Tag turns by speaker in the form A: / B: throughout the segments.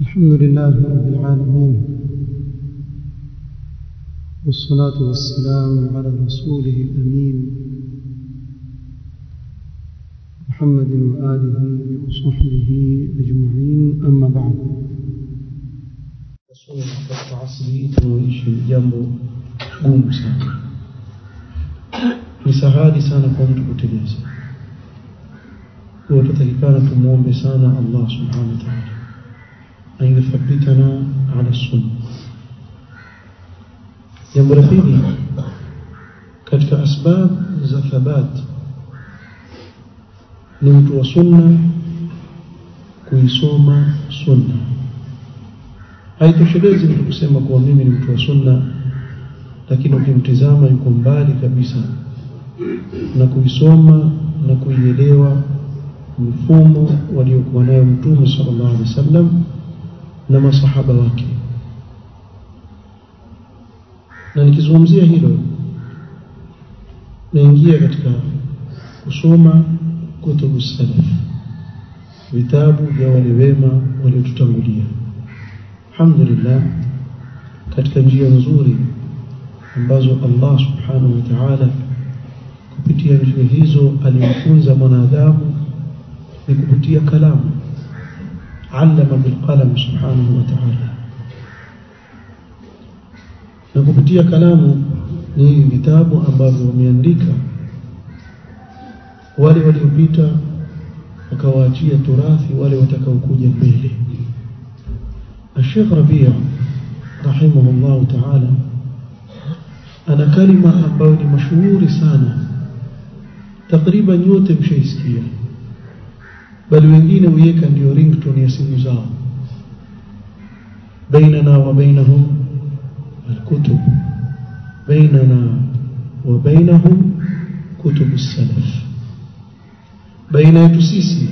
A: الحمد لله رب العالمين والصلاة والسلام على رسوله الأمين محمد وآله وصحبه أجمعين أما بعد.
B: رسول الله تعصيت ويش الجنب قوم سانا نسعادي سانا قوم تبتلين سانا وتتلقانا تموم بسانا الله سبحانه وتعالى an يثبتنا على السنة jambo la pili katika asbab za thabat ni mtu wa sunna kuisoma sunna haitoshelezi mtu kusema kuwa mimi ni mtu wa sunna lakini ukimtizama yuko mbali kabisa na kuisoma na kuielewa mfumo waliokuwa nayo mtume sallallahu alaihi wasallam na masahaba wake. Na nikizungumzia hilo naingia katika kusoma kutubu salaf. Vitabu vya wale wema waliotutangulia. Alhamdulillah katika njia nzuri ambazo Allah subhanahu wa ta'ala kupitia njia hizo alimfunza mwanadamu ni kupitia kalamu alama bilqalam subhanahu wa ta'ala. Na kupitia kalamu ni vitabu ambavyo wameandika wale waliopita wakawaachia turathi wale watakaokuja mbele. Sheikh Rabia rahimahullahu ta'ala ana kalima ambayo ni mashuhuri sana. Takriban yote mshaisikia bali wengine huiweka ndio ringtone ya simu zao. Bainana wa bainahum alkutub. Bainana wa bainahum kutubu salaf baina yetu sisi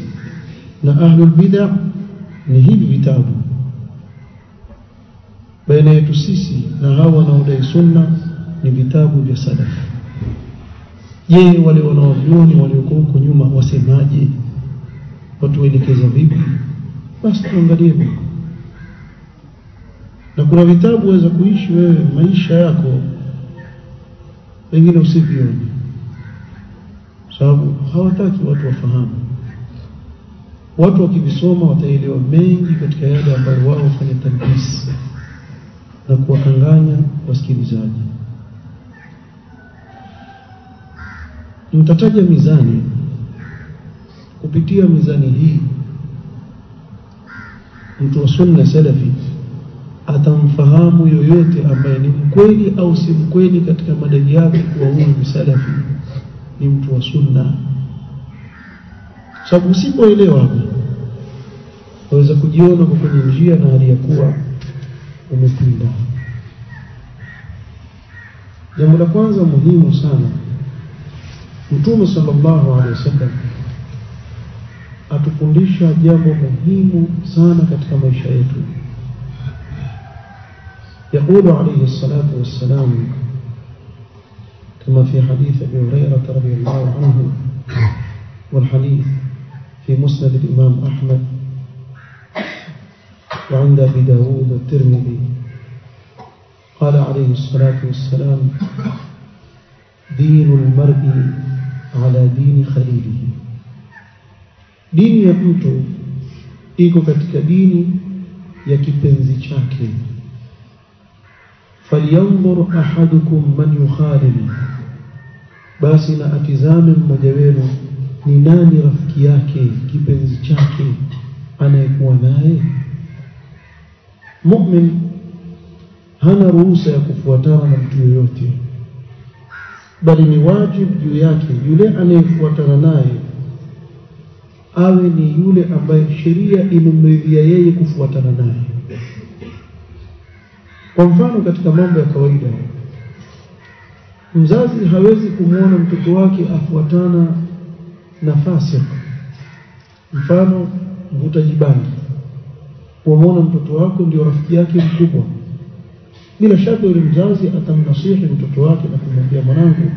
B: na ahlul bid'a ni hivi vitabu. Baina yetu sisi na hawa wanaodai sunna ni vitabu vya salaf. Je wale wanaovyoni walioko huko nyuma wasemaje watuelekeza vipi? Basi tuangalie huko na kuna vitabu waweza kuishi wewe maisha yako. Pengine usivione. Sababu hawataki watu wafahamu. Watu wakivisoma wataelewa mengi katika yale ambayo wao wafanya talbisi na kuwakanganya wasikilizaji. Nitataja mizani kupitia mizani hii mtu wa sunna salafi atamfahamu yoyote ambaye ni mkweli au si mkweli katika madai yake kuwa huyu ni salafi. Ni mtu wa sunna. Sababu usipoelewa hapa waweza kujiona kwa kwenye njia na hali ya kuwa umepinda. Jambo la kwanza muhimu sana mtume sallallahu alaihi wasallam atufundisha jambo muhimu sana katika maisha yetu. يقول عليه الصلاة والسلام كما في حديث أبي هريرة رضي الله عنه والحديث في مسند الإمام أحمد وعند أبي داود والترمذي قال عليه الصلاة والسلام دين المرء على دين خليله dini ya mtu iko katika dini ya kipenzi chake. Falyanzur ahadukum man yukhalil basi na atizame mmoja wenu ni nani rafiki yake kipenzi chake anayekuwa naye? Mu'min hana ruhusa ya kufuatana na mtu yoyote bali ni wajibu juu yake yule anayefuatana naye awe ni yule ambaye sheria imemridhia yeye kufuatana naye. Kwa mfano katika mambo ya kawaida mzazi hawezi kumwona mtoto wake afuatana na fasik. Mfano mvutaji bangi wamwona mtoto wako ndio rafiki yake mkubwa. Bila shaka yule mzazi atamnasihi mtoto wake na kumwambia mwanangu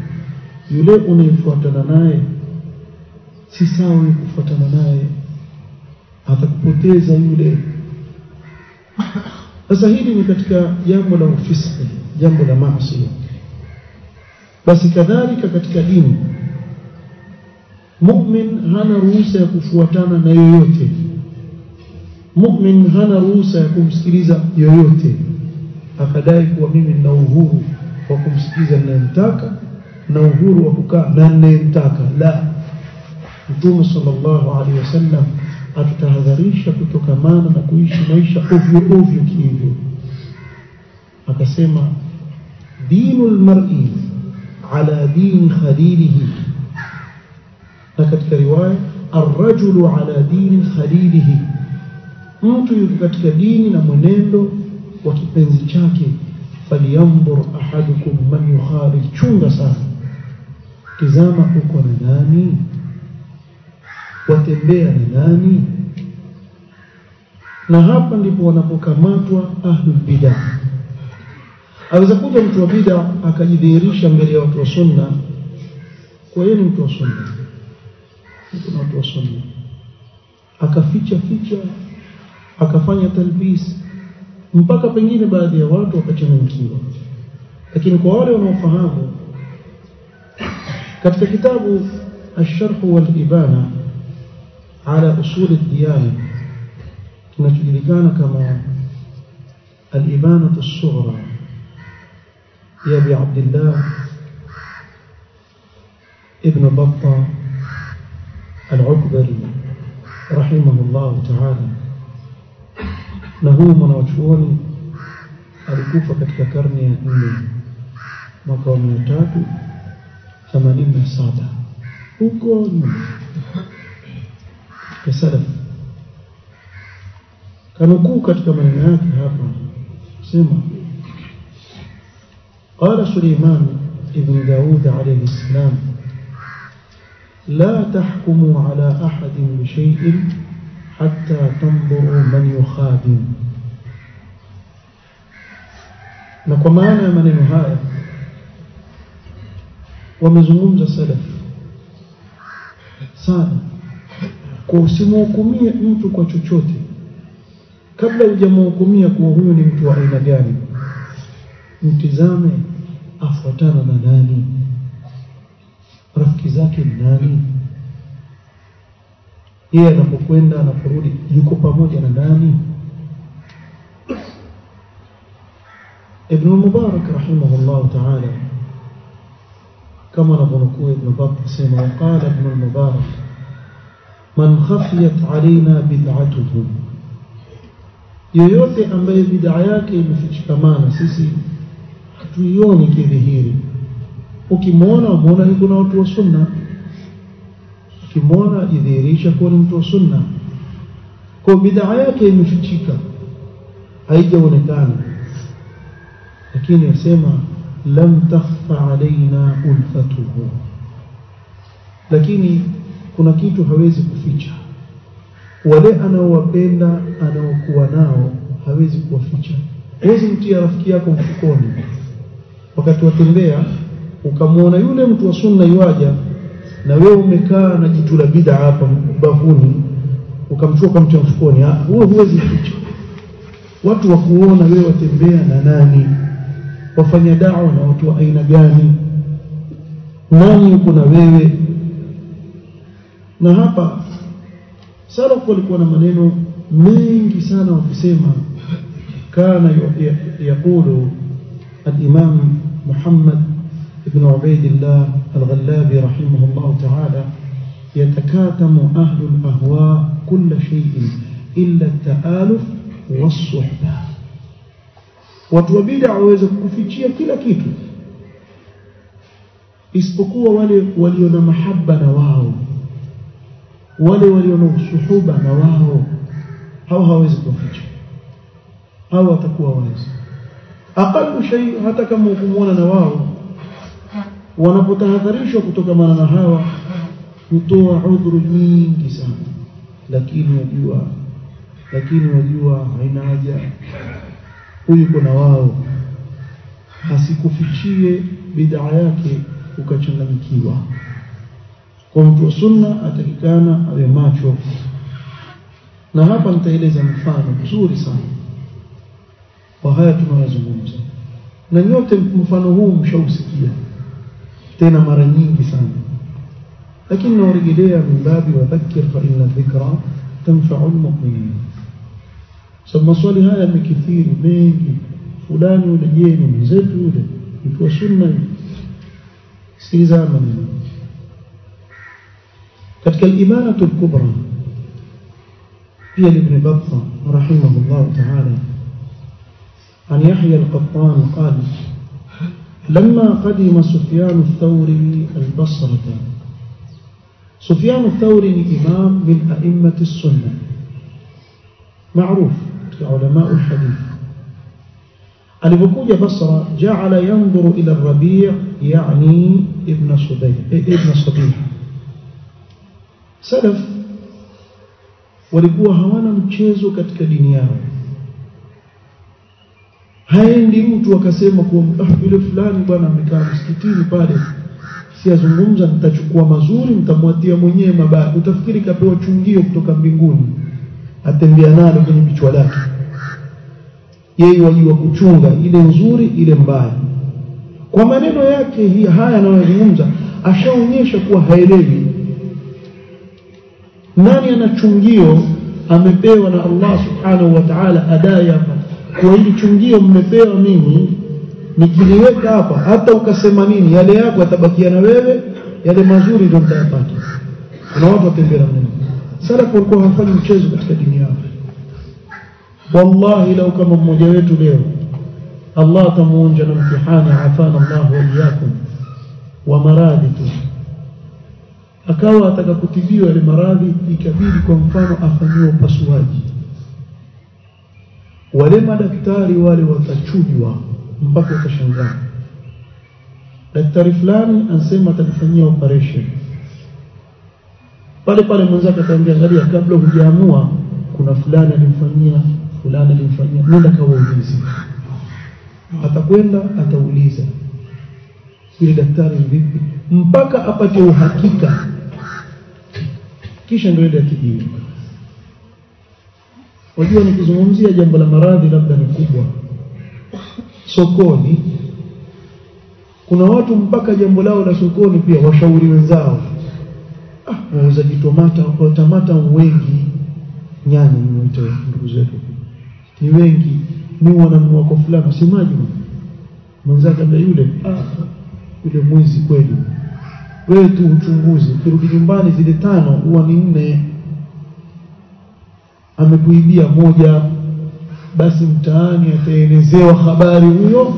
B: yule unayefuatana naye si sawa kufuatana naye. Atakupoteza yule. Sasa hili ni katika jambo la ufisqi jambo la maasi. Basi kadhalika katika dini. Mu'min hana ruhusa ya kufuatana na yoyote. Mu'min hana ruhusa ya kumsikiliza yoyote. Akadai kuwa mimi nina uhuru wa kumsikiliza ninayemtaka na uhuru wa kukaa na ninayemtaka. La mtume sallallahu alaihi wasallam atutahadharisha kutokamana na kuishi maisha ovyo ovyo kihivyo akasema dinu lmari ala dini khalilihi na katika riwaya arrajulu ala dini khalilihi mtu yuko katika dini na mwenendo wa kipenzi chake falyanzur ahadukum man yukhalil chunga sana tizama uko na nani watembea ni nani? Na hapa ndipo wanapokamatwa ahlul bidah Aweza kuja mtu wa bid'a akajidhihirisha mbele ya watu wa sunna, kwa hiyo ni mtu wa sunna, mtu watu wa sunna, akaficha ficha, akafanya talbis, mpaka pengine baadhi ya watu wakachanganyikiwa. Lakini kwa wale wanaofahamu, katika kitabu Asharhu wal Ibana على أصول الديانة. نتجدكان كما الإبانة الصغرى. يا أبي عبد الله ابن بطة العقبري رحمه الله تعالى. نهو من أجفوني الكوفة كتكرني أني مقام يتاكو ثمانين مساعدة Oh God, كسلف كنكو كتكمنات هذا سمع قال سليمان ابن داود عليه السلام لا تحكموا على أحد بشيء حتى تنظروا من يخادم نقمانا من نهاية ومزمون جسلف سالم usimhukumie mtu kwa chochote kabla hujamhukumia kuwa huyo ni mtu wa aina gani mtizame afuatana na nani rafiki zake ni nani yeye anapokwenda anaporudi yuko pamoja na nani ابن المبارك رحمه الله تعالى كما نظنكو ابن بطة سيما وقال ابن المبارك man khafiyat alaina bid'atuhu, yoyote ambaye bid'a yake imefichikamana sisi hatuioni kidhihiri. Ukimwona umwona ni kuna watu wa sunna, ukimwona idhihirisha kuwa ni mtu wa sunna. Kwa bid'a yake imefichika, haijaonekana, lakini yasema lam takhfa alaina ulfatuhu, lakini kuna kitu hawezi kuficha. Wale anaowapenda anaokuwa nao hawezi kuwaficha. Huwezi mtia rafiki yako mfukoni. Wakati watembea ukamwona yule mtu wa sunna yuaja na wewe umekaa na jitu la bid'a hapa bavuni ukamchukua ukamtia mfukoni. Huo huwezi kuficha. Watu wa kuona wewe watembea na nani? Wafanya dawa na watu wa aina gani? Nani yuko na wewe na hapa salaf walikuwa na maneno mengi sana wakisema kana yaqulu al-imam Muhammad ibn Ubaidillah al-Ghallabi rahimahullah ta'ala يتكاتم أهل الأهواء كل شيء إلا التآلف والصحبة watu wa bid'a waweza kukufichia kila kitu isipokuwa wale walio na mahaba na wao wale walio na usuhuba na wao hao hawezi kuficha. Hao watakuwa wazi aqallu shay hata kama ukumuona na wao wanapotahadharishwa kutokamana na hawa hutoa udhuru nyingi sana. Lakini wajua lakini wajua haina haja huyu kuna wao. Hasikufichie bid'a yake ukachanganyikiwa kwa mtu wa sunna atakikana awe macho na hapa nitaeleza mfano mzuri sana kwa haya tunayozungumza na nyote mfano huu mshausikia tena mara nyingi sana lakini nawarejelea min babi wadhakir fa inna dhikra tanfau lmuminin sababu maswali haya yamekithiri mengi fulani yule je ni mwenzetu yule mtu wa sunna yule sikiliza maneno katika al-ibanatu al-kubra pia ibn Battah rahimahullah ta'ala عن يحيى القطان قال لما قدم سفيان الثوري البصرة سفيان الثوري إمام من أئمة السنة معروف علماء الحديث alipokuja Basra jaala yanzuru ila Rabi' yani ibn Subay ibn Sabih salaf walikuwa hawana mchezo katika dini yao. Haendi mtu akasema kuwa ah, yule fulani bwana amekaa msikitini pale. Siazungumza nitachukua mazuri nitamwatia mwenyewe mabaya. Utafikiri kapewa chungio kutoka mbinguni. Atembea nalo kwenye kichwa lake. Yeye wajua kuchunga ile nzuri ile mbaya. Kwa maneno yake hii haya anayozungumza ashaonyesha kuwa haelewi nani ana chungio amepewa na Allah subhanahu wa ta'ala adaya hapa. Kwa hili chungio mmepewa mimi nikiliweka hapa hata ukasema nini yale yako yatabakia na wewe yale mazuri ndio mtayapata kuna watu watembea nini sala kwa walikuwa hafanyi mchezo katika dini yao wallahi lau kama mmoja wetu leo Allah atamuonja na mtihani afana Allah wa iyyakum wa maradhi akawa atakapotibiwa yale maradhi ikabidi kwa mfano afanyiwe upasuaji. Wale madaktari wale watachujwa mpaka watashangaa daktari fulani anasema atakufanyia operation. Pale pale mwenzake ataambia angalia kabla hujaamua kuna fulani alimfanyia fulani alimfanyia nenda kawaulize atakwenda atauliza. Yule daktari vipi? Mpaka apate uhakika kisha ndio ile kidini. Wajua nikizungumzia jambo la maradhi labda ni kubwa. Sokoni kuna watu mpaka jambo lao la sokoni pia washauri wenzao. Ah wauzaji tamata wengi. Nyanya nimuite ndugu zetu. Ni wengi. Ni wananunua kwa fulani simaji mwenzake yule ah yule mwizi kweli wewe tu uchunguzi. Ukirudi nyumbani zile tano huwa ni nne. Amekuibia moja. Basi mtaani ataelezewa habari huyo.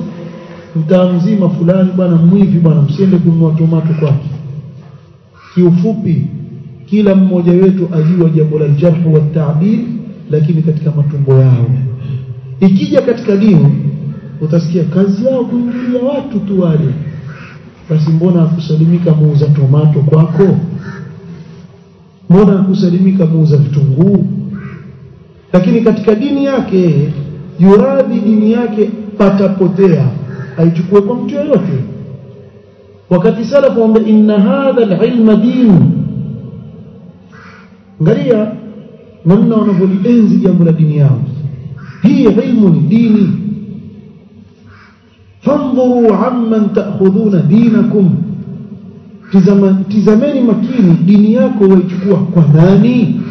B: Mtaa mzima fulani bwana mwivi bwana msiende kununua tomato kwake. Kiufupi kila mmoja wetu ajua jambo la jarh wa ta'dil lakini katika matumbo yao. Ikija katika dini utasikia kazi yao kuingilia watu tu wale basi mbona akusalimika muuza tomato kwako? Mbona akusalimika muuza vitunguu? Lakini katika dini yake yuradhi dini yake patapotea aichukue kwa mtu yoyote. Wakati salafu wamba inna hadha alilma din. Ngalia namna wanavyolienzi jambo la dini yao. Hii ilmu ni dini fandhuru amman ta'khudhuna dinakum. Tizama, tizameni makini dini yako waichukua kwa nani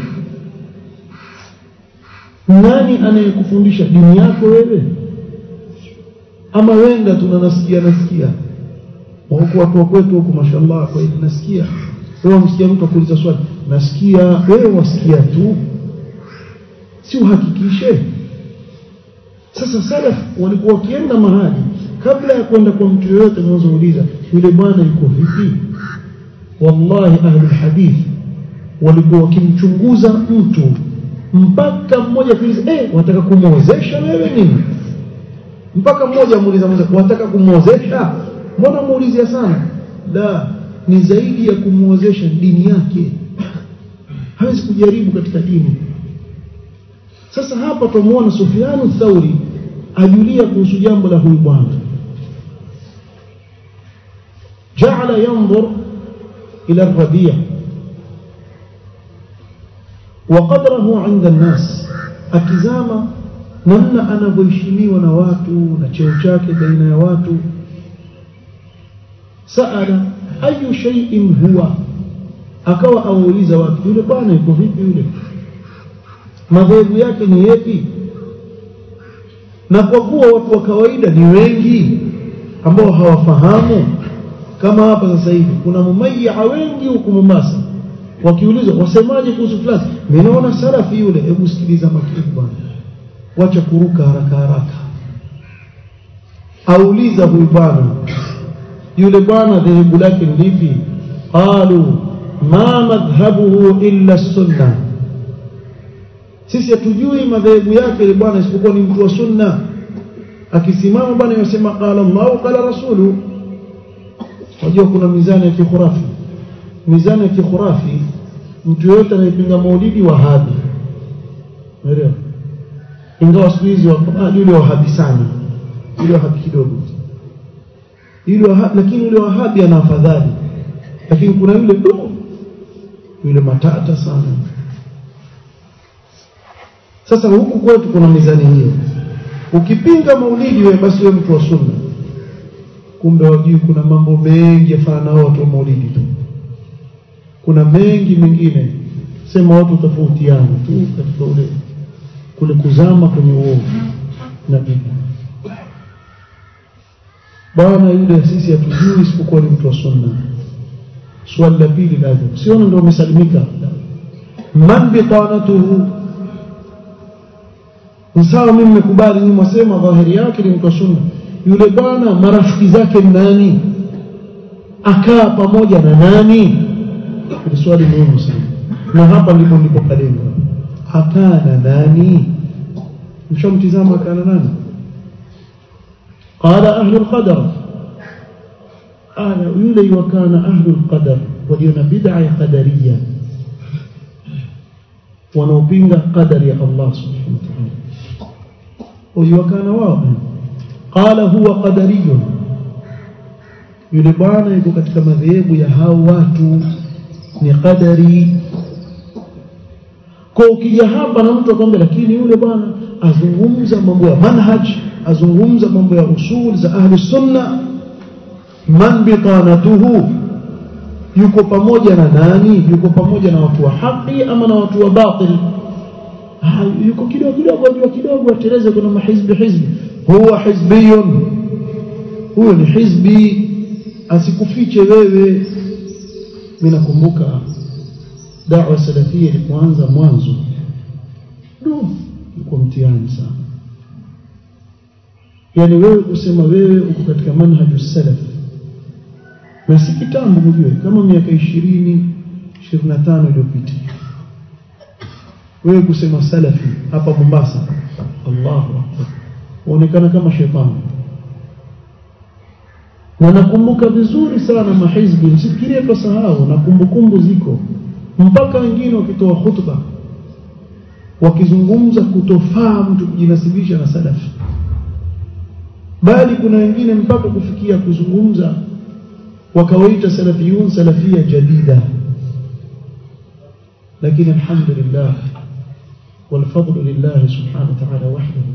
B: nani anayekufundisha dini yako wewe? Ama wenda tunanasikia nasikia huku watu kwetu huku mashallah kwa nasikia. Wewe msikia mtu akuliza swali nasikia wewe wasikia tu. Si uhakikishe. Sasa salaf walikuwa wakienda mahali kabla ya kwenda kwa mtu yoyote anazouliza yule bwana yuko vipi? Wallahi ahli hadith walikuwa wakimchunguza mtu mpaka mmoja kuuliza eh wataka kumwozesha wewe nini? Mpaka mmoja muuliza mmoja wataka kumwozesha mbona muulizia sana? La ni zaidi ya kumwozesha dini yake. Hawezi kujaribu katika dini. Sasa hapa tumuona Sufyanu Thauri ajulia kuhusu jambo la huyu bwana ja'ala yanzur ila ar-rabi' wa qadrahu 'inda an-nas. Akizama namna anavyoheshimiwa na watu na cheo chake baina ya watu. Saala ayu shay'in huwa? Akawa awauliza watu yule bwana iko vipi yule? Madhehebu yake ni yepi? Na kwa kuwa watu wa kawaida ni wengi ambao hawafahamu kama hapa sasa hivi kuna mumayya wengi huku Mombasa wakiulizwa wasemaje kuhusu fulani? Ninaona sarafi yule hebu sikiliza makini bwana. Wacha kuruka haraka haraka. Auliza huyu bwana. Yule bwana dhehebu lake ni lipi? Qalu ma madhhabuhu illa sunna. Sisi hatujui madhehebu yake ile bwana isipokuwa ni mtu wa sunna. Akisimama bwana yasema qala Allah qala rasulu wajua kuna mizani ya kikhurafi. Mizani ya kikhurafi mtu yoyote anayepinga maulidi wahabi unaelewa? Ingawa siku hizi yule wahabi sana. Yule wahabi kidogo. Yule wahabi lakini yule wahabi ana afadhali. Lakini kuna yule yule matata sana. Sasa huku kwetu kuna mizani hiyo. Ukipinga maulidi wewe basi wewe mtu wa sunna kumbe wajui kuna mambo mengi yafanana watu wa maulidi tu. Kuna mengi mengine. Sema watu tofautiana tu katika ule kule kuzama kwenye uovu na bid'a bwana yule sisi hatujui isipokuwa ni mtu wa sunna. Swali la pili lazima siona ndio umesalimika. Man bitanatuhu sawa mimi nimekubali mwasema dhahiri yake ni mtu wa sunna yule bwana marafiki zake ni nani akaa pamoja na nani ni swali muhimu sana na hapa ndipo ndipo kalenga akaa na nani mshamtizama akaa na nani قال أهل القدر أنا يولي وكان أهل القدر ولينا بدعة قدرية ونوبين قدر يا الله سبحانه وتعالى وكان واضح qala huwa qadariyun. Yule bwana yuko katika madhehebu ya hao watu ni qadari. Kwa ukija hapa na mtu akwambia lakini yule bwana azungumza mambo ya manhaj azungumza mambo ya usul za ahli sunna. Man bitanatuhu yuko pamoja na nani? Yuko pamoja na watu wa haki ama na watu wa batili ha, yuko kidogo kidogo ajua kidogo atereze kuna mahizbi hizbi. Huwa hizbiyun. Huyo ni hizbi. Asikufiche wewe. Mimi nakumbuka da'wa salafia ilipoanza mwanzo. Ndio ilikuwa mtihani sana. Yani wewe kusema wewe uko katika manhaju salaf. Na si kitambo mjue kama miaka 20 25 iliyopita wewe kusema salafi hapa Mombasa. Allahu akbar. Uonekana kama shetani. Na nakumbuka vizuri sana mahizbi. Msifikirie sahau na kumbukumbu ziko. Mpaka wengine wakitoa khutba wakizungumza kutofaa mtu kujinasibisha na salafi bali kuna wengine mpaka kufikia kuzungumza wakawaita salafiyun salafia jadida. Lakini alhamdulillah walfadlu lillahi subhanahu wa ta'ala wahdahu.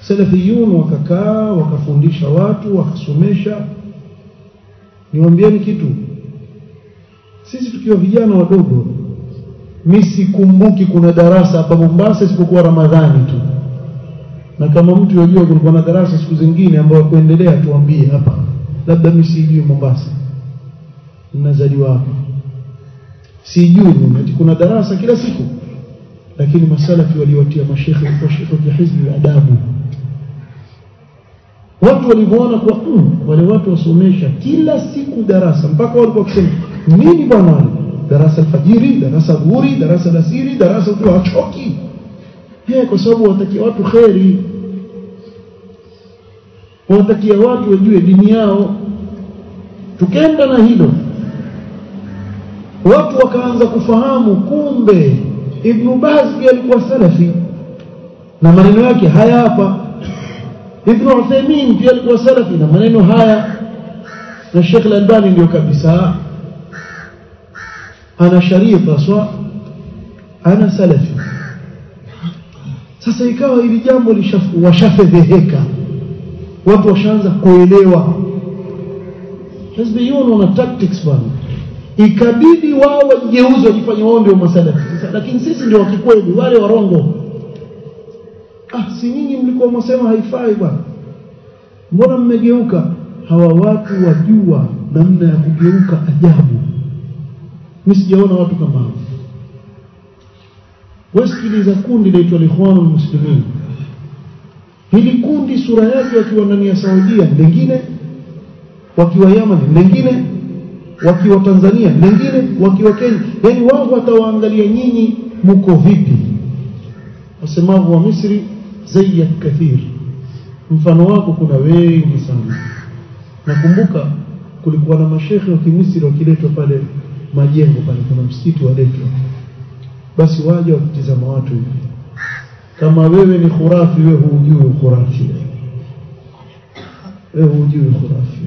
B: Salafiyun wakakaa wakafundisha watu wakasomesha. Niwaambieni kitu, sisi tukiwa vijana wadogo, mi sikumbuki kuna darasa hapa Mombasa isipokuwa Ramadhani tu, na kama mtu yajua kulikuwa na darasa siku zingine ambayo kuendelea, tuambie hapa, labda mi sijui Mombasa. Ninazaliwa hapa, sijui ati kuna darasa kila siku lakini masalafi waliwatia mashekhe wa hizbi adabu watu walivyoona kwa mm, wale watu wasomesha kila siku darasa. Mpaka walikuwa wakisema nini bwana darasa alfajiri darasa dhuhuri darasa lasiri darasa tu hachoki. Hey, kwa sababu watakia watu kheri. Watakia watu wajue dini yao. Tukenda na hilo. Watu wakaanza kufahamu kumbe Ibn Baz pia alikuwa salafi. Na maneno yake haya hapa. Ibn Uthaymeen pia alikuwa salafi na maneno haya. Na Sheikh Al-Albani ndio kabisa. Ana sharifa swa ana salafi. Sasa ikawa ili jambo washafedheheka. Watu washaanza kuelewa. Hizbiyun wana tactics bwana ikabidi wao wajeuze wajifanye wao ndio masalafi. Sasa lakini sisi ndio wakikweli wale warongo ah si nyinyi mlikuwa mwasema haifai bwana. Mbona mmegeuka? Hawa watu wajua namna ya kugeuka ajabu. Mimi sijaona watu kama hao. Wasikiliza kundi laitwa Ikhwanul Muslimin. Hili kundi sura yake wakiwa ndani ya Saudia lingine wakiwa Yemen lingine wakiwa Tanzania mengine wakiwa Kenya. Yani wao watawaangalia nyinyi mko vipi? Wasemavu wa Misri zaidi kathir. Mfano wako kuna wengi sana. Nakumbuka kulikuwa na mashehe wa Kimisri wakiletwa pale majengo pale kuna msikiti waletwa basi waje wakitizama watu kama wewe ni khurafi wewe hujui khurafi. Wewe hujui khurafi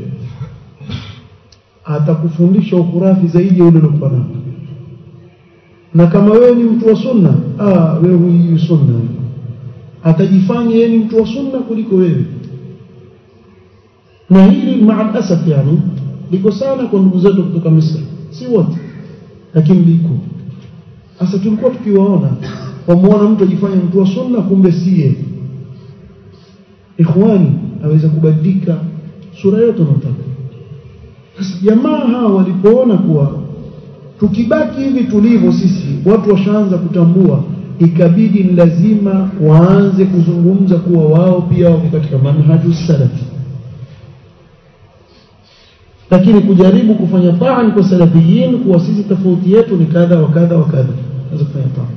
B: atakufundisha ukurafi zaidi ya ule uliokuwa nao. Na kama wewe ni mtu wa sunna ah wewe huyu sunna. Atajifanya yeye ni mtu wa sunna kuliko wewe. Na hili maa asaf yani liko sana kwa ndugu zetu kutoka Misri. Si wote lakini liko. Sasa tulikuwa tukiwaona wamuona mtu ajifanya mtu wa sunna kumbe siye ikhwani aweza kubadilika sura yote unataka jamaa hawa walipoona kuwa tukibaki hivi tulivyo sisi watu washaanza kutambua ikabidi ni lazima waanze kuzungumza kuwa wao pia wako katika manhaju salafi. Lakini kujaribu kufanya taan kwa salafiyin kuwa sisi tofauti yetu ni kadha wa kadha wa kadha. Naweza kufanya taan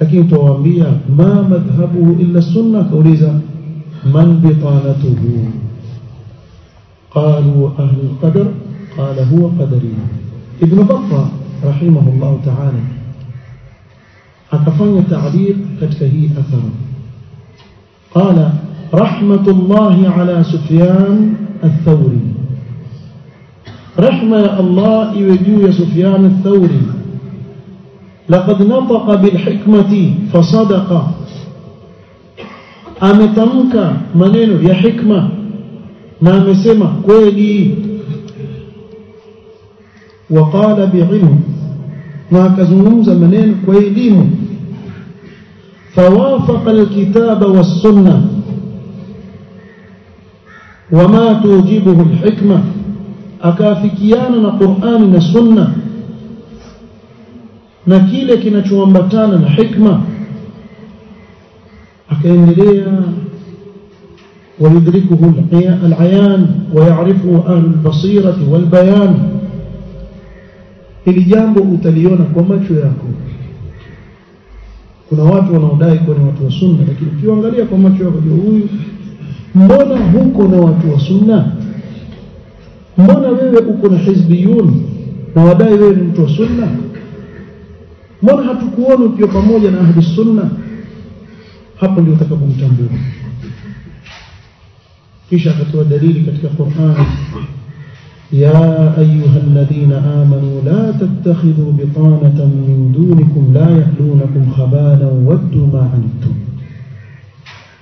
B: lakini tuwaambia ma madhhabuhu illa sunna kauliza man bitanatuhu قالوا أهل القدر قال هو قدري. ابن بطة رحمه الله تعالى. أكفن تعليق كتفه أثر. قال رحمة الله على سفيان الثوري. رحمة الله يوجو يا سفيان الثوري. لقد نطق بالحكمة فصدق. أمتنك منين يا حكمة؟ Na amesema kweli. Waqala biilm na akazungumza maneno kwa elimu fawafaqa alkitaba wassunna wama tujibuhu alhikma. Akaafikiana na Qur'ani na Sunna. Na kile kinachoambatana na hikma. Akaendelea ويدركه العيان ويعرفه أهل البصيرة والبيان ili jambo utaliona kwa macho yako kuna watu wanaodai kuwa ni watu wa sunna lakini ukiangalia kwa macho yako huyu mbona huko na watu wa sunna mbona wewe uko na hizbiyun na wadai wewe ni mtu wa sunna mbona hatukuona ukiwa pamoja na ahli sunna hapo ndio utakapomtambua kisha akatoa dalili katika Qur'an ya ayuha alladhina amanu la tattakhidhu bitanatan min dunikum la yahlunakum khabalan waddu ma antum.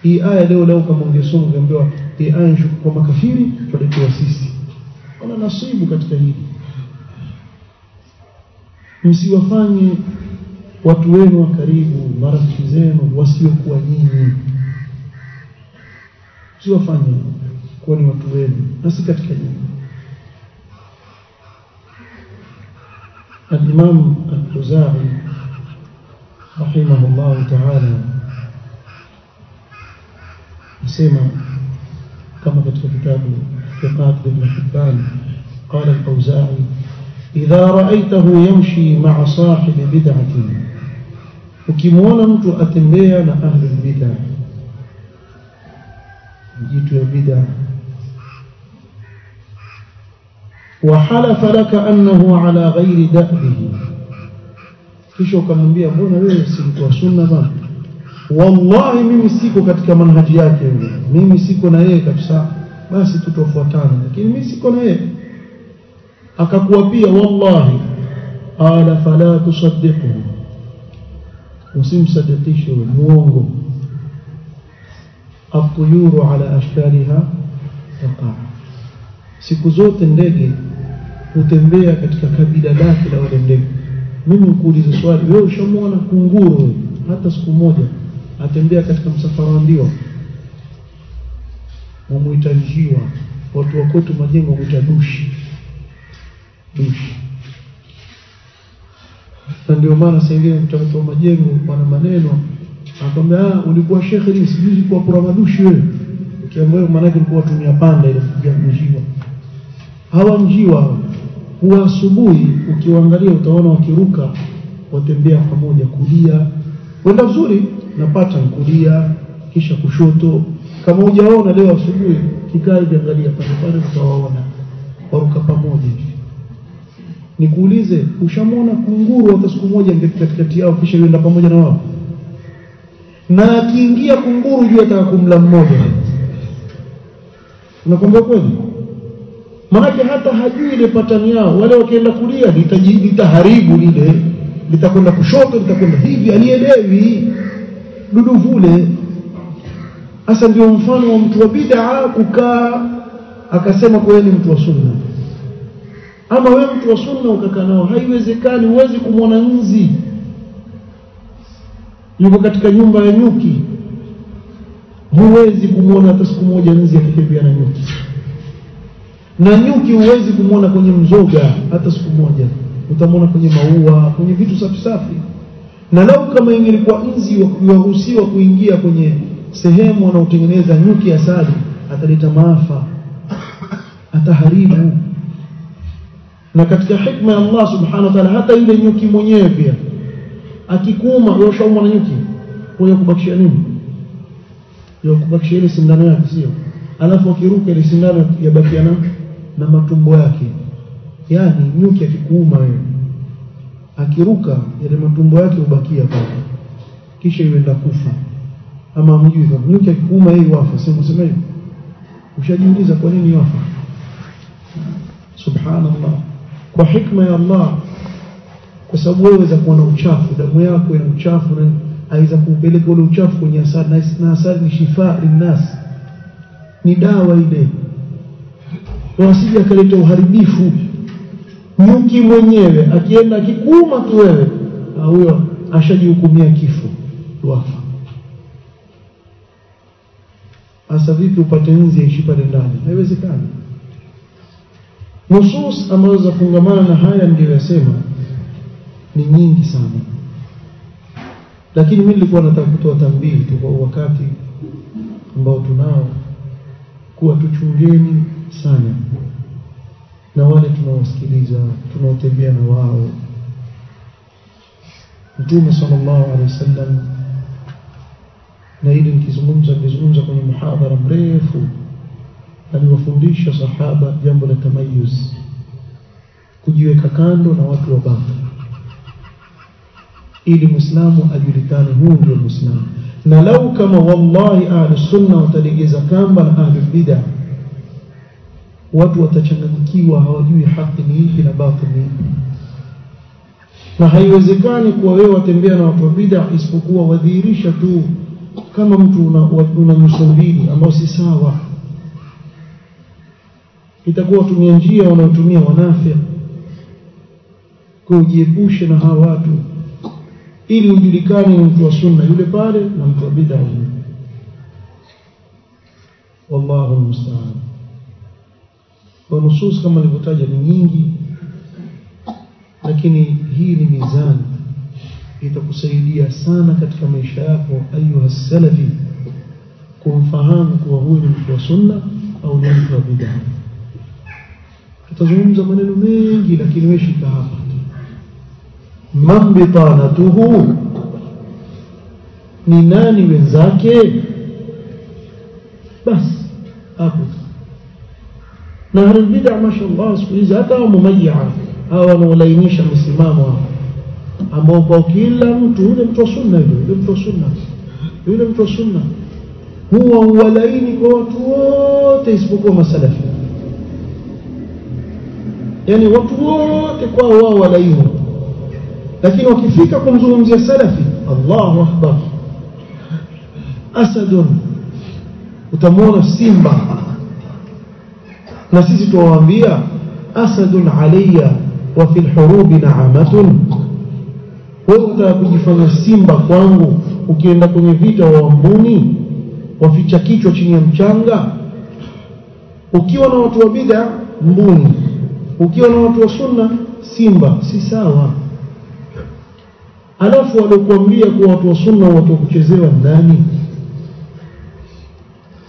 B: Hii aya leo leo kama ungesoma ungeambiwa eh, hii aya kwa makafiri tulikuwa sisi. Kuna nasibu katika hili. Msiwafanye watu wenu wa karibu marafiki zenu wasiokuwa nyinyi. Msiwafanye kuwa ni watu wenu na si katika nyinyi الإمام الخزاعي رحمه الله تعالى سمع كما في كتاب ثقات ابن حبان قال الأوزاعي إذا رأيته يمشي مع صاحب بدعة ukimwona mtu atembea na ahli bid'a jitwe bid'a. Wa halafa laka annahu ala ghairi da'bihi. Kisha ukamwambia mbona wewe si sunna bana? Wallahi mimi siko katika manhaji yake mimi siko na yeye kabisa. Basi tutofuatana lakini mimi siko na yeye. Akakuapia wallahi qala fala tusaddiqhu usimsadikishe muongo atuyuru ala ashkaliha taqaa, siku zote ndege hutembea katika kabila lake la wale ndege. Mimi nikuulize swali wewe ushamwona kunguru? Hata siku moja atembea katika msafara wa ndio. Wamwita njiwa. Watu wa kwetu majengo wamwita dushi. Dushi. Na ndio maana saa ingine wa majengo wana maneno akwambia ah ulikuwa shekhe ni sijui kwa pura madushi wewe. Ukiambiwa maana yake ulikuwa tumia panda ile kuja njiwa. Hawa njiwa huwa asubuhi ukiwaangalia utaona wakiruka watembea pamoja kulia. Kwenda vizuri napata kulia kisha kushoto. Kama hujaona leo asubuhi kikaa hivi angalia pale pale utawaona. Waruka pamoja. Nikuulize ushamwona kunguru hata siku moja ngeti katikati yao kisha yenda pamoja na wao na akiingia kunguru juu ataka kumla mmoja. Unakumbuka kweli? Manake hata hajui ile patani yao. Wale wakienda kulia litaharibu lile. Litakwenda kushoto litakwenda hivi alielewi dudu vule. Hasa ndio mfano wa mtu wa bid'a kukaa akasema kwa ni mtu wa sunna. Ama wewe mtu wa sunna ukakaa nao haiwezekani huwezi kumwona nzi yuko katika nyumba ya nyuki. Huwezi kumwona hata siku moja nzi akitembea na nyuki. Na nyuki huwezi kumwona kwenye mzoga hata siku moja. Utamwona kwenye maua kwenye vitu safi safi. Na lau kama ingelikuwa nzi waruhusiwa kuingia kwenye sehemu wanaotengeneza nyuki asali ataleta maafa ataharibu. Na katika hikma ya Allah subhanahu wa ta'ala hata yule nyuki mwenyewe pia akikuuma na nyuki. Wewe kubakishia nini? Kubakishia ile sindano yake sio? Alafu akiruka ile sindano yabakia na na matumbo yake. Yani nyuki akikuuma wewe akiruka yale matumbo yake ubakia pale. Kisha iwenda kufa. Ama mjui kama nyuki akikuuma yeye wafa sema sema ushajiuliza kwa nini wafa subhanallah. Kwa hikma ya Allah kwa sababu wewe waweza kuwa na uchafu damu yako ina uchafu na aweza kuupeleka ule uchafu kwenye asali na asali ni shifa linnas. Ni dawa ile. Wasije akaleta uharibifu. Nyuki mwenyewe akienda akikuuma tu wewe huyo ashajihukumia kifo wafa. Hasa vipi upate nzi aishi pale ndani? Haiwezekani. Nusus ambazo zafungamana na haya ndiyo yasema ni nyingi sana. Lakini mimi nilikuwa nataka kutoa tambii tu kwa wakati ambao tunao kuwa tuchungeni sana na wale tunaosikiliza tunaotembea na wao. Mtume sallallahu alaihi wasallam na hili nikizungumza nilizungumza kwenye muhadhara mrefu aliwafundisha sahaba jambo la tamayuz kujiweka kando na watu wa batil ili muislamu ajulikane huu ndio muislamu. Na lau kama wallahi ahli sunna watalegeza kamba na ahli bid'ah watu watachanganyikiwa hawajui haki ni ipi na batil ni ipi. Na haiwezekani kuwa wewe watembea na watu wa bida isipokuwa wadhihirisha tu kama mtu una, una nyuso mbili ambao si sawa. Itakuwa watumia njia wanaotumia wanafya kwa ujiepushe na hawa watu ili ujulikane mtu wa sunna yule pale na mtu wa bid'a yule. Wallahu almusta'an. Kwa nusus kama nilivyotaja ni nyingi lakini hii ni mizani. Itakusaidia sana katika maisha yako ayuha salafi kumfahamu kuwa huyu ni mtu wa sunna au ni mtu wa bid'a. Tutazungumza maneno mengi lakini weshika shika hapa man bitanatuhu ni nani wenzake basi hapo na halbida mashallah siku hizi hata mumayya hawa wanaolainisha msimamo hapa ambao kwa kila mtu yule mtu wa sunna yule mtu wa sunna yule mtu wa sunna huwa huwalaini kwa watu wote isipokuwa masalafi yani watu wote kwao wao walaini lakini wakifika kumzungumzia salafi Allahu akbar. Asadun. Utamwona simba. Na sisi tuwaambia asadun alayya wa fi hurubi na'amatun wewe utaka kujifanya simba kwangu ukienda kwenye vita wa mbuni waficha kichwa chini ya mchanga. Ukiwa na watu wa bid'a mbuni. Ukiwa na watu wa sunna simba. Si sawa alafu waliokuambia kuwa watu wa sunna watu wa kuchezewa ndani.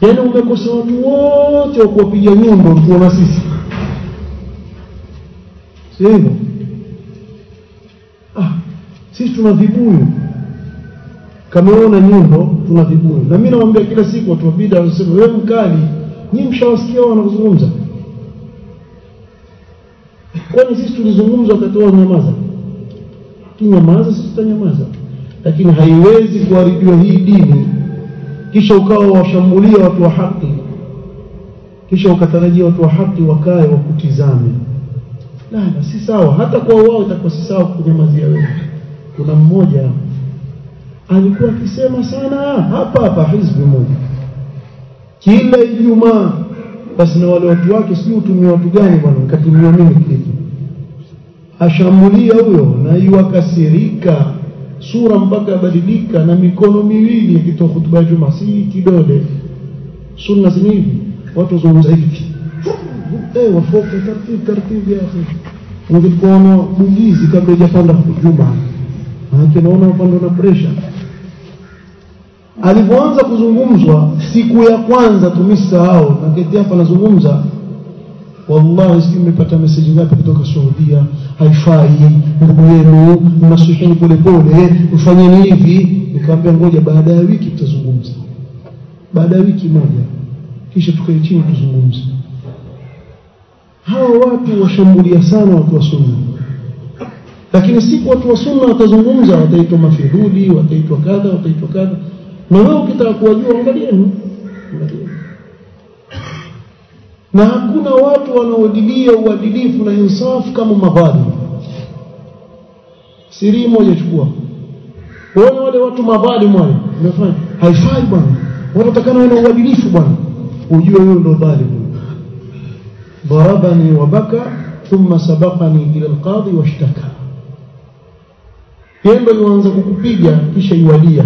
B: Yaani umekosa watu wote wa kuwapiga nyundo ulikuwa na sisi. Sivyo ah sisi tuna vibuyu. Una nyundo tuna vibuyu. Na mimi nawaambia kila siku watu wa bid'a wanasema wewe mkali. Nyinyi mshawasikia wanazungumza kwani sisi tulizungumza wakati wao nyamaza tunyamaza sisi lakini haiwezi kuharibiwa hii dini. Kisha ukawa washambulia watu wa haki. Kisha ukatarajia watu wa haki wakae wakutizame. La la si sawa. Hata kwa wao itakuwa si sawa kunyamazia wewe. Kuna mmoja alikuwa akisema sana hapa hapa hizbi moja. Kila Ijumaa basi na wale watu wake sijui utumia watu gani bwana nikatumia mimi kitu ashambulia huyo na yuakasirika sura mpaka abadilika na mikono miwili akitoa hutuba ya Juma si kidole. Sunna si nini? watu wazungumza hivi. Eh wafoka taratibu taratibu ya akhi. Ungekuona bugizi kabla hajapanda Juma maana naona upande na pressure. Alipoanza kuzungumzwa siku ya kwanza tumisahau na keti hapa nazungumza. Wallahi si nimepata message ngapi kutoka Saudia haifai. Ndugu yenu nasuhini polepole pole mfanyeni hivi. Nikaambia ngoja baada ya wiki tutazungumza. Baada ya wiki moja. Kisha tukae chini tuzungumze. Hawa watu washambulia sana watu wa sunna. Lakini siku watu wa sunna watazungumza wataitwa mafidhuli wataitwa kadha wataitwa kadha. Na wewe ukitaka kuwajua angalieni angalieni na hakuna watu wanaodilia uadilifu na insafu kama madhalim siri moja chukua waona wale watu madhalim wale umefanya haifai bwana wanatakana wewe na uadilifu bwana ujue huyo ndo dhalim ضربني وبكى ثم سبقني الى القاضي واشتكى yeye ndo yuanza kukupiga kisha yuadia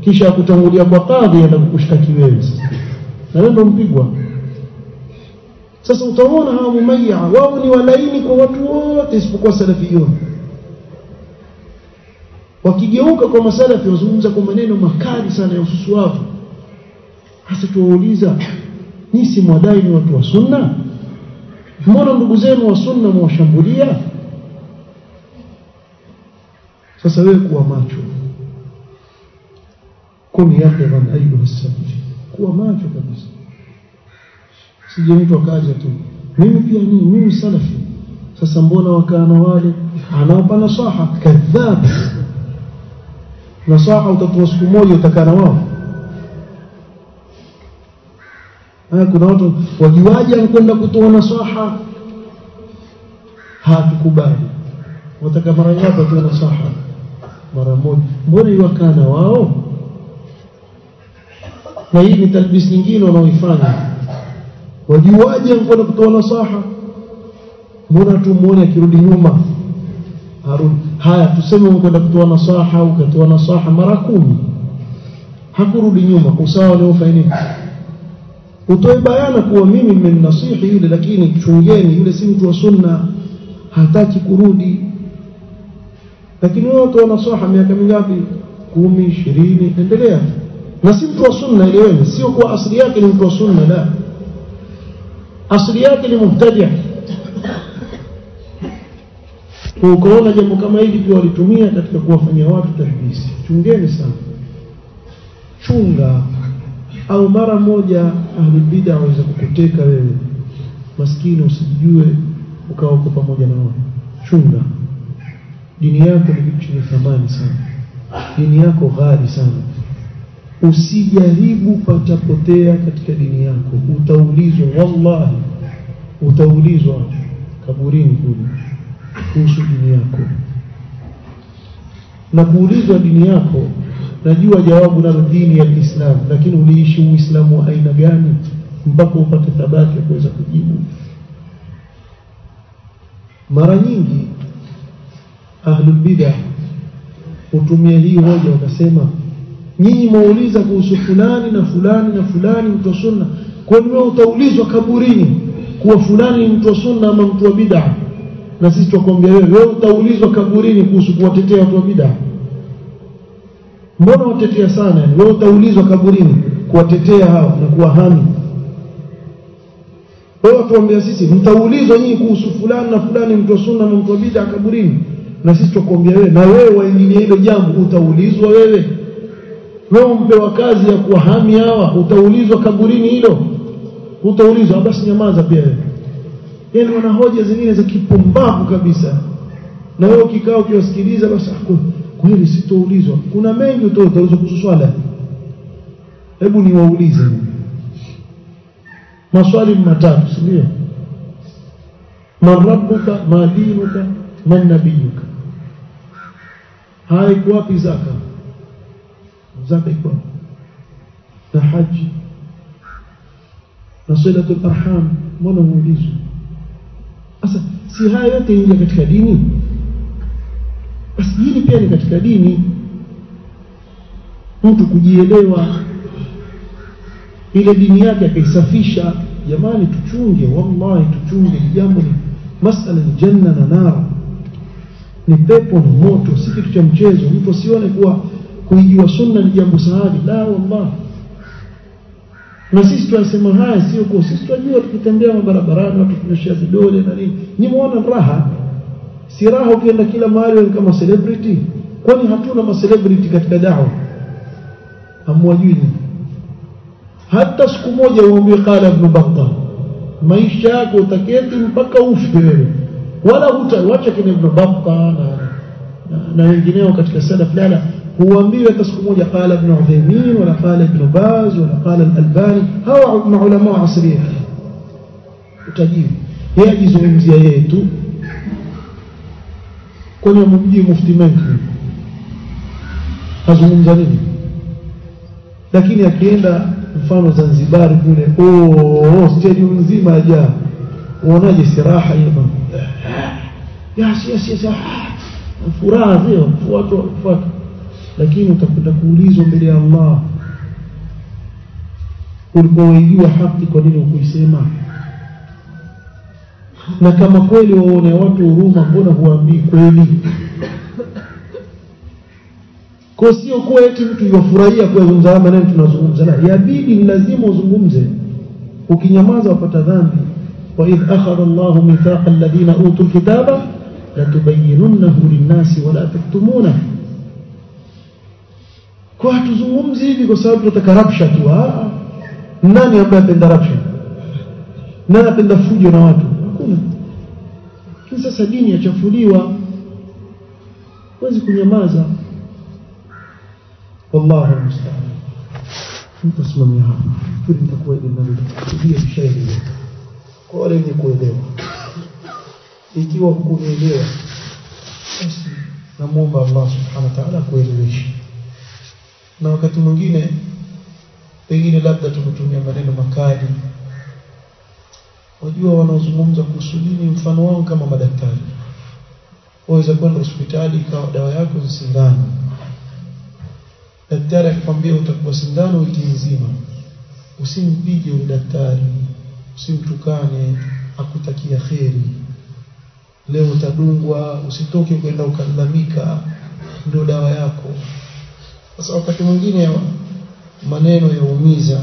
B: kisha akutangulia kwa kadhi na kukushtaki wewe na wewe ndo mpigwa sasa utaona hawa mumayya wao ni walaini kwa watu wote isipokuwa salafiyun. Wakigeuka kwa masalafi wazungumza kwa maneno makali sana ya ususu wao. Hasa tuwauliza nisi mwadai ni watu wa sunna? Mbona ndugu zenu wa sunna mwashambulia sasa wewe kuwa macho. Kun yaqidhan ayuha salafi kuwa macho kabisa sije mtu akaja tu. Mimi pia ni mimi salafi. Sasa mbona wakaa na wale? Anawapa nasaha. Kadhab. Nasaha utatoa siku moja utakaa na wao. Haya kuna watu wajiwaje kwenda kutoa nasaha? Hatukubali. Wataka mara ngapi tu nasaha? Mara moja. Mbona iwakaa na wao? Na hii ni talbis nyingine wanaoifanya wajuaje kwenda kutoa nasaha. Mbona tumuone akirudi nyuma? Harudi haya tuseme umekwenda kutoa nasaha ukatoa nasaha mara kumi. Hakurudi nyuma usawa ni ufaini. Utoe bayana kuwa mimi mmenasihi yule lakini chungeni yule si mtu wa sunna. Hataki kurudi. Lakini wewe utoa nasaha miaka mingapi? Kumi ishirini endelea. Na si mtu wa sunna eleweni. Sio kuwa asili yake ni mtu wa sunna la asili yake ni mubtadi. Ukaona jambo kama hili pia walitumia katika kuwafanyia watu tahbisi chungeni sana. Chunga au mara moja alibida aweza kukuteka wewe. Maskini usijue ukawa uko pamoja na wao. Chunga. Dini yako ni kitu chenye thamani sana. Dini yako ghali sana usijaribu patapotea katika dini yako. Utaulizwa wallahi utaulizwa kaburini kule kuhusu dini yako. Na kuulizwa dini yako najua jawabu nalo dini ya Kiislamu lakini uliishi uislamu wa aina gani mpaka upate thabati ya kuweza kujibu? Mara nyingi ahlul bid'ah hutumia hii hoja wakasema nyinyi mwauliza kuhusu fulani na fulani na fulani mtu wa sunna. Kwa nini utaulizwa kaburini kuwa fulani ni mtu wa sunna ama mtu wa bid'ah na sisi tukwambia wewe wewe utaulizwa kaburini kuhusu kuwatetea watu wa bid'ah mbona watetea sana wewe utaulizwa kaburini kuwatetea hao na kuwahami? Wewe watuambia sisi mtaulizwa nyinyi kuhusu fulani na fulani mtu wa sunna na mtu wa bid'a kaburini? Na sisi tukwambia wewe na wewe waingilia hilo jambo utaulizwa wewe wewe mpewa kazi ya kuwahami hawa utaulizwa kaburini hilo? Utaulizwa basi nyamaza pia wewe. Yani wana hoja zingine za kipumbavu kabisa. Na wewe ukikaa ukiwasikiliza basi kweli sitoulizwa. Kuna mengi utaulizwa kuhusu swala. Hebu niwaulize. Maswali matatu si ndio? Man rabbuka ma dinuka man nabiyuka. Haya iko wapi zaka iko na haji na silatu arham mbona huulizwa sasa si haya yote ingia katika dini? Basi hili pia ni katika dini. Mtu kujielewa ile dini yake akaisafisha jamani tuchunge wallahi tuchunge jambo ni masala ni janna na nara ni pepo na moto si kitu cha mchezo. Mtu asione kuwa kuijua sunna ni jambo sahali la wallahi na sisi tunasema haya sio kwa sisi tunajua tukitembea mabarabarani watu kunyoshia vidole na nini. Ni muona raha. Si raha ukienda kila mahali kama celebrity? Kwani hatuna ma celebrity katika dawa? Amwajini hata siku moja uambie qala ibn batta maisha yako utaketi mpaka ufe wewe. Wala hutawacha kina ibn na na wengineo katika salaf lala huambiwi hata siku moja qala ibn Uthaymeen wala qala ibn Baz wala qala al-Albani. Hawa maulama wa asri utajibu. Yeye ajizungumzia yeye tu. Kwenye mji mufti mengi? Azungumza nini? Lakini akienda mfano Zanzibar kule oh stadium nzima ajaa uonaje siraha hiyo? Si si si furaha sio? Watu wafuata lakini utakwenda kuulizwa mbele ya Allah ulikuwa waijua haki kwa nini ukuisema na kama kweli waone watu huruma mbona huambii kweli? Kwa sio kuwa eti mtu yafurahia kuyazungumza maneno tunazungumza. La yabidi ni lazima uzungumze. Ukinyamaza wapata dhambi. Wa idh akhadha Allah mithaqa alladhina utul kitaba latubayyinunnahu linnasi wala taktumuna kwa hatuzungumzi hivi kwa sababu tutakarabsha tu nani ambaye apenda rabsha nani apenda fujo na watu? Hakuna. Lakini sasa dini yachafuliwa. Huwezi kunyamaza. Wallahu musta'an. Mtasimamia hapa. Fikiri nitakuwa ile ndio kwa wale wenye kuelewa. Ikiwa kuelewa basi namuomba Allah subhanahu wa ta'ala kuelewesha na wakati mwingine pengine labda tumetumia maneno makali. Wajua wanaozungumza kuhusu dini mfano wao kama madaktari. Waweza kwenda hospitali ikawa dawa yako ni sindano. Daktari akikwambia utakuwa sindano wiki nzima usimpige yule daktari usimtukane akutakia kheri. Leo utadungwa usitoke kwenda ukalalamika ndio dawa yako sasa wakati mwingine maneno yaumiza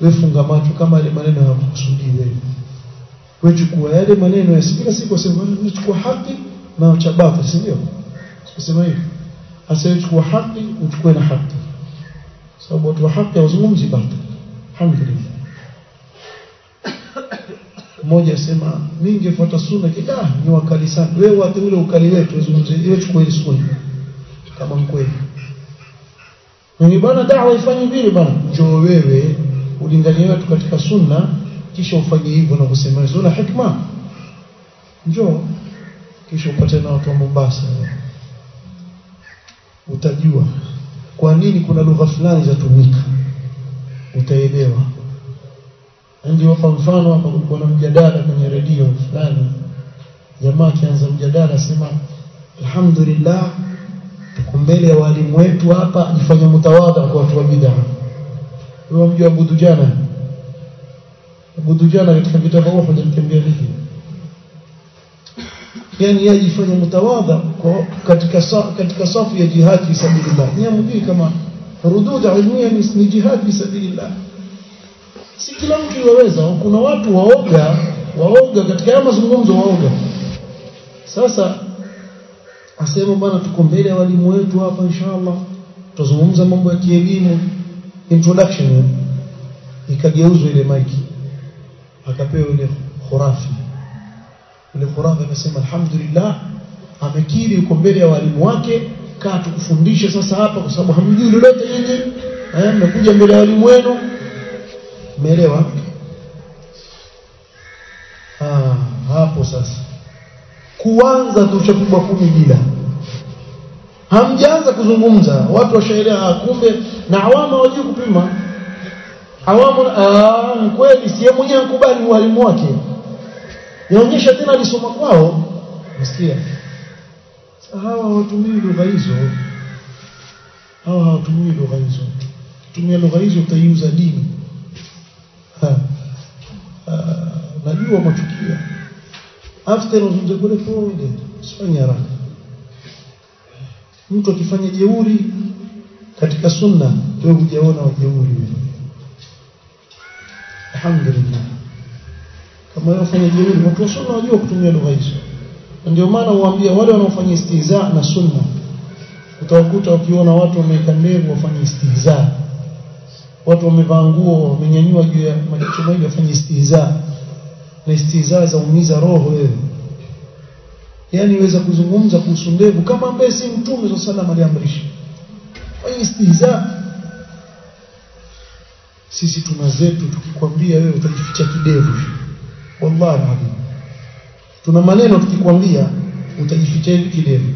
B: wewe macho kama yale maneno hayakukusudii wewe. Wewe chukua yale maneno ya kila siku sema nichukua haki na cha si ndio? Usema hivi. Asiyechukua haki uchukue na haki. Sababu watu wa haki hawazungumzi batili. Alhamdulillah mmoja asema mimi ningefuata sunna kida ni wakali sana. Wewe wate ule ukali wetu uzungumze ile chukua ile sunna. Kama mkweli ni bwana dawa ifanye vile bwana. Njoo wewe ulinganie watu katika sunna kisha ufanye hivyo na kusema sunna hikma? Njoo kisha upate na watu wa Mombasa. Utajua kwa nini kuna lugha fulani zatumika. Utaelewa. Ndio kwa mfano hapa kulikuwa na mjadala kwenye redio fulani. Jamaa akianza mjadala sema alhamdulillah mbele ya walimu wetu hapa ajifanye mtawadha kwa watu wa bid'a wewe mjua Abudu Jana Abudu Jana katika vitabu Uhud alitembea vipi yani yeye ajifanye mtawadha kwa katika safu katika safu ya jihad fi sabilillah. Ni mjui kama rudud ilmiya ni, ni jihad fi sabilillah. Si kila mtu yaweza kuna watu waoga waoga katika haya mazungumzo waoga. Sasa asema bwana tuko mbele ya walimu wetu hapa inshallah. Tuzungumza mambo ya kielimu. Introduction ikageuzwa ile maiki akapewa ile khurafi. Ile khurafi amesema alhamdulillah amekiri yuko mbele ya walimu wake. Kaa tukufundishe sasa hapa kwa sababu hamjui lolote nyinyi. Eh mmekuja mbele ya walimu wenu. Umeelewa? Ah hapo sasa kuanza tuchapigwa kumi bila hamjaanza kuzungumza. Watu wa sheria kumbe na awamu wajui kupima. Awamu ah kweli si yeye mwenyewe akubali mwalimu wake. Yaonyesha tena alisoma kwao. Msikia hawa hawatumii lugha hizo. Hawa hawatumii lugha hizo. Tumia lugha hizo utaiuza dini. Ha. najua machukia after uzungumze pole pole usifanye haraka. Mtu akifanya jeuri katika sunna wewe hujaona wajeuri wewe. Alhamdulillah. Kama wewe ufanye jeuri watu wa sunna wajua kutumia lugha hizo. Ndio maana huambia wale wanaofanya istihza na sunna utawakuta wakiona watu wameweka ndevu wafanye istihza. Watu wamevaa nguo wamenyanyua juu ya majicho mawili wafanye istihza na istizaa za umiza roho wewe. Yani iweza kuzungumza kuhusu ndevu kama ambaye si mtume wa sallam aliamrisha. Fanya istihza sisi tuna zetu tukikwambia wewe utajificha kidevu. Wallahi alazim. Tuna maneno tukikwambia utajificha hivi kidevu.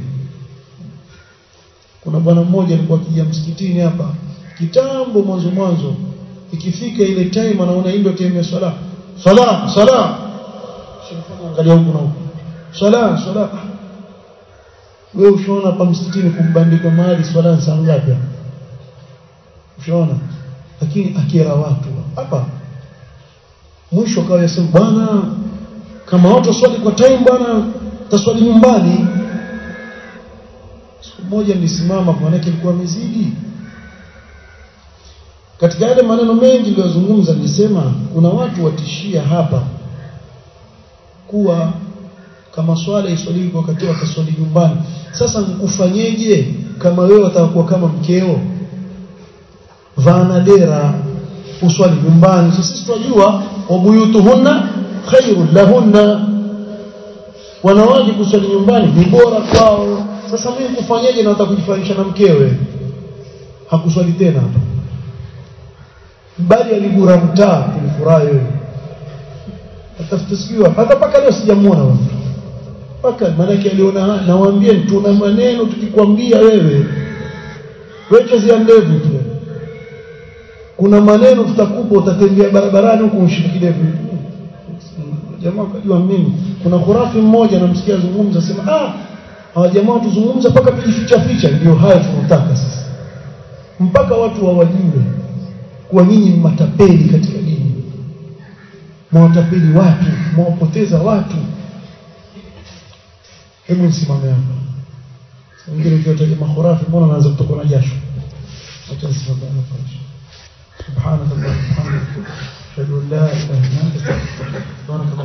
B: Kuna bwana mmoja alikuwa akija msikitini hapa kitambo mwanzo mwanzo ikifika ile time anaona hii ndio time ya swala salam shifanya angalia huko na huko. Swala swala wewe ushaona hapa msikitini kumbandika mahali swala saa ngapi ushaona? Lakini akira watu hapa. Mwisho akawa yasema bwana kama watu swali kwa time bwana taswali nyumbani. Siku moja nilisimama manake ilikuwa amezidi katika yale maneno mengi niliyozungumza nilisema kuna watu watishia hapa kuwa kama swala iswaliwi kwa wakati wataswali nyumbani. Sasa nikufanyeje kama wewe watakuwa kama mkeo? Vana dera uswali nyumbani. Sisi tunajua wabuyutuhunna khairun lahunna. Wanawake kuswali nyumbani ni bora kwao. Sasa mimi kufanyaje na watakujifanisha na mkewe? Hakuswali tena hapa bali aligura mtaa tulifurahi wewe. Atafutisiwa hata paka leo sijamuona paka maneno aliona nawaambia tuna maneno tukikwambia wewe. Wewe chezea ndevu tu. Kuna maneno tutakupa utatembea barabarani huko ushiriki ndevu. Jamaa kajua mimi. Kuna khurafi mmoja namsikia zungumza sema ah hawa jamaa tuzungumza mpaka tujificha ficha ndio haya tunataka sasa mpaka watu hawajue kuwa nyinyi ni matapeli katika dini, mwawatapeli watu, mwawapoteza watu. Hebu simame hapa, wengine ukiwataja makhurafi, mbona naanza kutoka na jasho? Acha nisimame hapa. Subhanallah, alhamdulillah, la ilaha illa anta, subhanaka